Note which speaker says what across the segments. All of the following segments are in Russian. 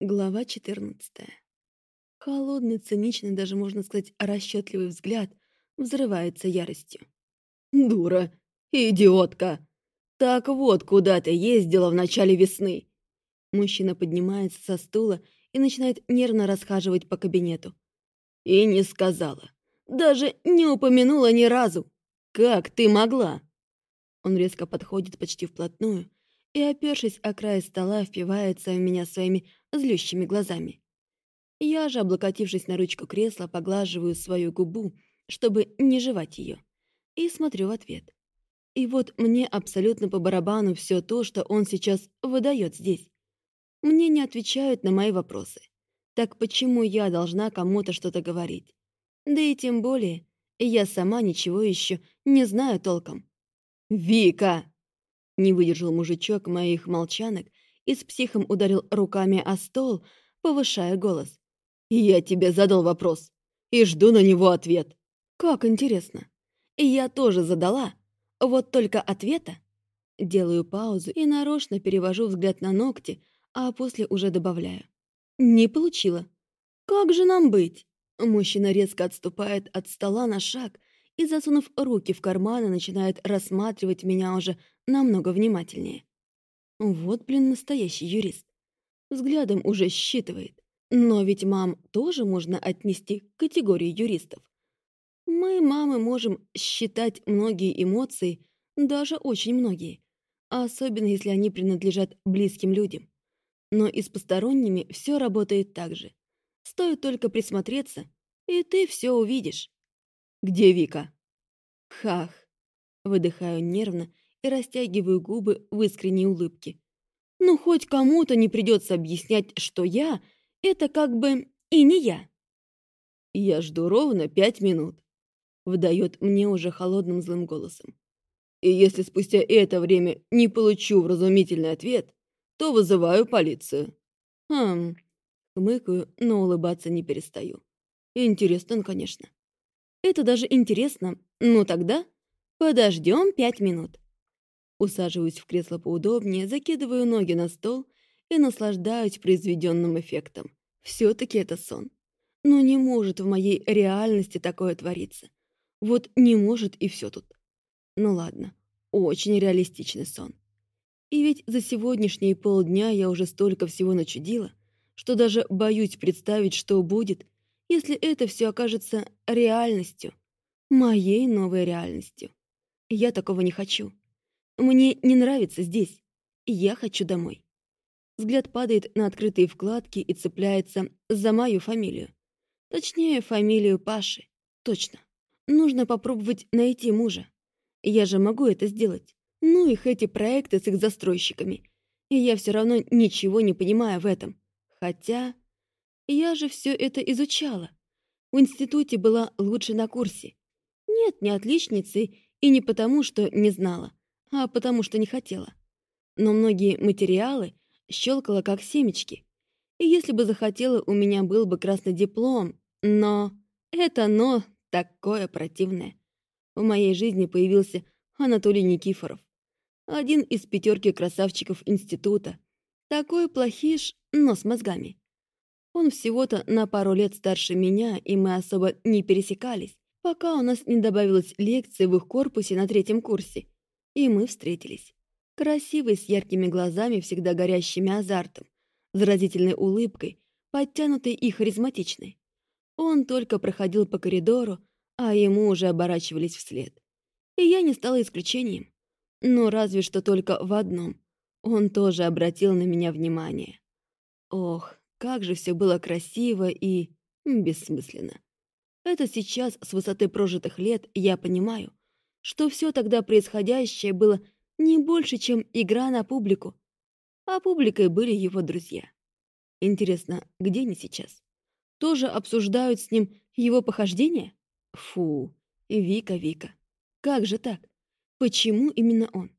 Speaker 1: Глава 14. Холодный, циничный, даже можно сказать, расчетливый взгляд взрывается яростью.
Speaker 2: «Дура! Идиотка! Так вот, куда ты ездила в начале весны!»
Speaker 1: Мужчина поднимается со стула и начинает нервно расхаживать по кабинету.
Speaker 2: «И не сказала. Даже не упомянула ни разу. Как ты могла?»
Speaker 1: Он резко подходит почти вплотную и, опершись о край стола, впивается в меня своими злющими глазами. Я же, облокотившись на ручку кресла, поглаживаю свою губу, чтобы не жевать ее, и смотрю в ответ. И вот мне абсолютно по барабану все то, что он сейчас выдает здесь. Мне не отвечают на мои вопросы. Так почему я должна кому-то что-то говорить? Да и тем более, я сама ничего еще не знаю толком.
Speaker 2: «Вика!»
Speaker 1: Не выдержал мужичок моих молчанок и с психом ударил руками о стол, повышая голос.
Speaker 2: «Я тебе задал вопрос и жду на него ответ».
Speaker 1: «Как интересно. И я тоже задала. Вот только ответа...» Делаю паузу и нарочно перевожу взгляд на ногти, а после уже добавляю. «Не получила. Как же нам быть?» Мужчина резко отступает от стола на шаг и, засунув руки в карманы, начинает рассматривать меня уже намного внимательнее. Вот, блин, настоящий юрист. Взглядом уже считывает. Но ведь мам тоже можно отнести к категории юристов. Мы, мамы, можем считать многие эмоции, даже очень многие, особенно если они принадлежат близким людям. Но и с посторонними все работает так же. Стоит только присмотреться, и ты все увидишь.
Speaker 2: «Где Вика?»
Speaker 1: «Хах!» Выдыхаю нервно и растягиваю губы в искренней улыбке. «Ну, хоть кому-то не придется объяснять, что я — это как бы и не я».
Speaker 2: «Я жду ровно пять минут», — выдает мне уже холодным злым голосом. «И если спустя это время не получу вразумительный ответ, то вызываю полицию».
Speaker 1: «Хм...» — хмыкаю, но улыбаться не перестаю. Интересно, конечно. Это даже интересно. Ну тогда подождем пять минут. Усаживаюсь в кресло поудобнее, закидываю ноги на стол и наслаждаюсь произведенным эффектом. Все-таки это сон. Но не может в моей реальности такое твориться. Вот не может и все тут. Ну ладно, очень реалистичный сон. И ведь за сегодняшние полдня я уже столько всего начудила, что даже боюсь представить, что будет, если это все окажется реальностью, моей новой реальностью. Я такого не хочу. Мне не нравится здесь. Я хочу домой. Взгляд падает на открытые вкладки и цепляется за мою фамилию. Точнее, фамилию Паши. Точно. Нужно попробовать найти мужа. Я же могу это сделать. Ну их эти проекты с их застройщиками. И я все равно ничего не понимаю в этом. Хотя... Я же все это изучала. В институте была лучше на курсе. Нет, не отличницей и не потому, что не знала, а потому, что не хотела. Но многие материалы щелкала как семечки. И если бы захотела, у меня был бы красный диплом. Но это «но» такое противное. В моей жизни появился Анатолий Никифоров. Один из пятерки красавчиков института. Такой плохиш, но с мозгами. Он всего-то на пару лет старше меня, и мы особо не пересекались, пока у нас не добавилось лекции в их корпусе на третьем курсе. И мы встретились. Красивый, с яркими глазами, всегда горящими азартом, заразительной улыбкой, подтянутой и харизматичной. Он только проходил по коридору, а ему уже оборачивались вслед. И я не стала исключением. Но разве что только в одном. Он тоже обратил на меня внимание. Ох, как же все было красиво и бессмысленно. Это сейчас, с высоты прожитых лет, я понимаю, что все тогда происходящее было не больше, чем игра на публику. А публикой были его друзья. Интересно, где они сейчас? Тоже обсуждают с ним его похождения? Фу, Вика, Вика. Как же так? Почему именно он?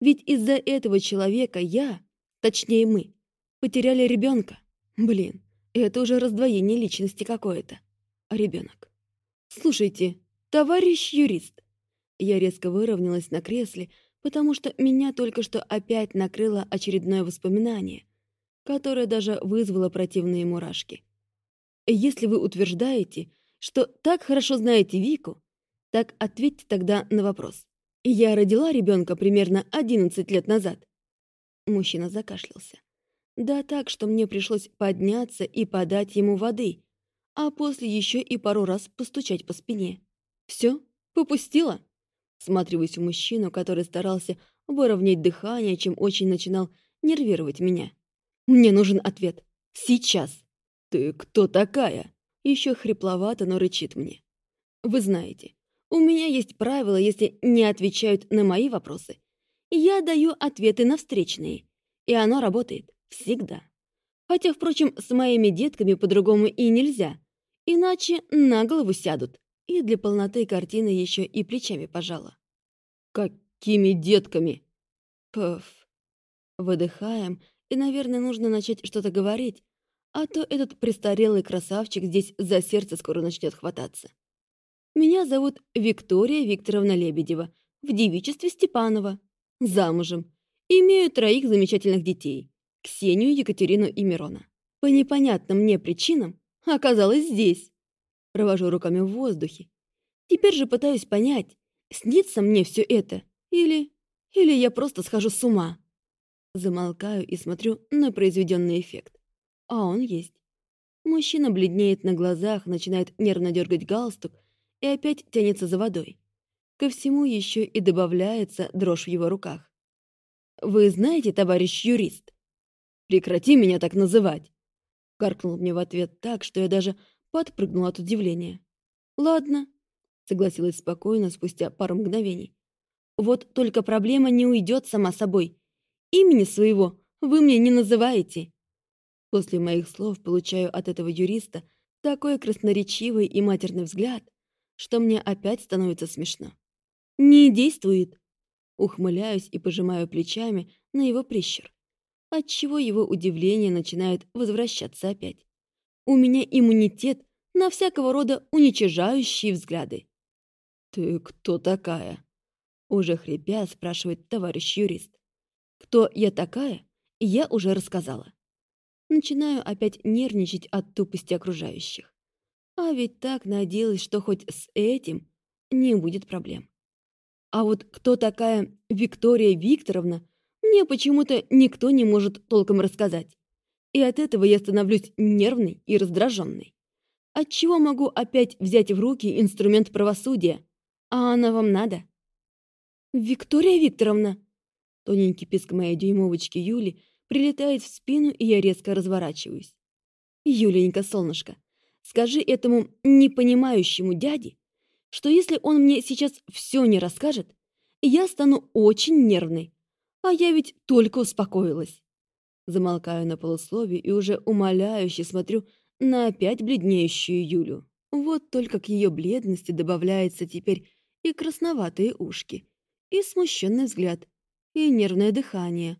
Speaker 1: Ведь из-за этого человека я, точнее мы, потеряли ребенка. Блин, это уже раздвоение личности какое-то. Ребенок. Слушайте, товарищ юрист. Я резко выровнялась на кресле, потому что меня только что опять накрыло очередное воспоминание, которое даже вызвало противные мурашки. Если вы утверждаете, что так хорошо знаете Вику, так ответьте тогда на вопрос. Я родила ребенка примерно 11 лет назад. Мужчина закашлялся. Да так, что мне пришлось подняться и подать ему воды, а после еще и пару раз постучать по спине. Все, попустила? Сматриваясь у мужчину, который старался выровнять дыхание, чем очень начинал нервировать меня. Мне нужен ответ. Сейчас.
Speaker 2: «Ты кто такая?»
Speaker 1: Еще хрипловато, но рычит мне. «Вы знаете, у меня есть правило, если не отвечают на мои вопросы. Я даю ответы на встречные, и оно работает всегда. Хотя, впрочем, с моими детками по-другому и нельзя, иначе на голову сядут. И для полноты картины еще и плечами пожала.
Speaker 2: «Какими детками?»
Speaker 1: Пф. Выдыхаем, и, наверное, нужно начать что-то говорить, а то этот престарелый красавчик здесь за сердце скоро начнет хвататься. Меня зовут Виктория Викторовна Лебедева, в девичестве Степанова. Замужем. Имею троих замечательных детей. Ксению, Екатерину и Мирона. По непонятным мне причинам оказалась здесь. Провожу руками в воздухе. Теперь же пытаюсь понять, снится мне все это или... или я просто схожу с ума. Замолкаю и смотрю на произведенный эффект. А он есть. Мужчина бледнеет на глазах, начинает нервно дергать галстук и опять тянется за водой. Ко всему еще и добавляется дрожь в его руках. «Вы знаете, товарищ юрист?»
Speaker 2: «Прекрати меня так называть!»
Speaker 1: Каркнул мне в ответ так, что я даже подпрыгнула от удивления. «Ладно», — согласилась спокойно спустя пару мгновений. «Вот только проблема не уйдет сама собой. Имени своего вы мне не называете. После моих слов получаю от этого юриста такой красноречивый и матерный взгляд, что мне опять становится смешно. «Не действует!» Ухмыляюсь и пожимаю плечами на его прищур, отчего его удивление начинает возвращаться опять. У меня иммунитет на всякого рода уничижающие взгляды.
Speaker 2: «Ты кто такая?»
Speaker 1: Уже хрипя, спрашивает товарищ юрист. «Кто я такая?» Я уже рассказала. Начинаю опять нервничать от тупости окружающих. А ведь так надеялась, что хоть с этим не будет проблем. А вот кто такая Виктория Викторовна, мне почему-то никто не может толком рассказать. И от этого я становлюсь нервной и раздраженной. Отчего могу опять взять в руки инструмент правосудия? А она вам надо? Виктория Викторовна! Тоненький писк моей дюймовочки Юли прилетает в спину, и я резко разворачиваюсь. «Юленька, солнышко, скажи этому непонимающему дяде, что если он мне сейчас все не расскажет, я стану очень нервной, а я ведь только успокоилась». Замолкаю на полусловие и уже умоляюще смотрю на опять бледнеющую Юлю. Вот только к ее бледности добавляется теперь и красноватые ушки, и смущенный взгляд, и нервное дыхание.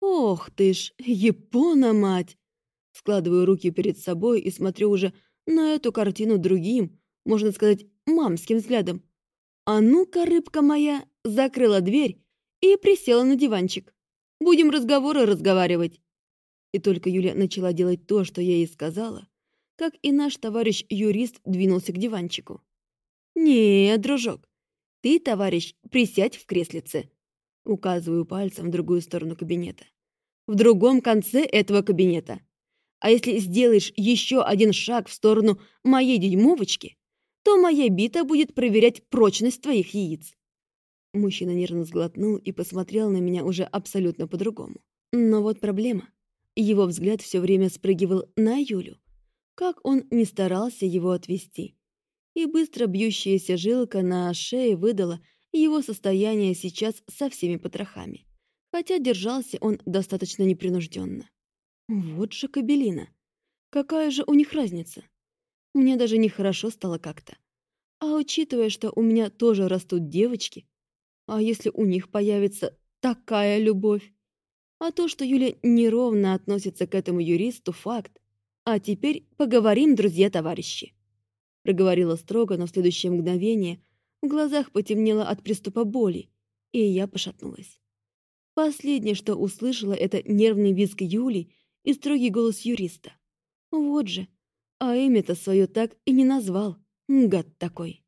Speaker 1: «Ох ты ж, Япона, мать!» Складываю руки перед собой и смотрю уже на эту картину другим, можно сказать, мамским взглядом. А ну-ка, рыбка моя, закрыла дверь и присела на диванчик. Будем разговоры разговаривать. И только Юля начала делать то, что я ей сказала, как и наш товарищ-юрист двинулся к диванчику. «Не, дружок, ты, товарищ, присядь в креслице». Указываю пальцем в другую сторону кабинета в другом конце этого кабинета. А если сделаешь еще один шаг в сторону моей дюймовочки, то моя бита будет проверять прочность твоих яиц. Мужчина нервно сглотнул и посмотрел на меня уже абсолютно по-другому. Но вот проблема. Его взгляд все время спрыгивал на Юлю. Как он не старался его отвести. И быстро бьющаяся жилка на шее выдала его состояние сейчас со всеми потрохами хотя держался он достаточно непринужденно. Вот же кабелина. Какая же у них разница? Мне даже нехорошо стало как-то. А учитывая, что у меня тоже растут девочки, а если у них появится такая любовь? А то, что Юля неровно относится к этому юристу, факт. А теперь поговорим, друзья-товарищи. Проговорила строго, но в следующее мгновение в глазах потемнело от приступа боли, и я пошатнулась. Последнее, что услышала, это нервный визг Юли и строгий голос юриста. Вот же, а имя-то свое так и не назвал, гад такой.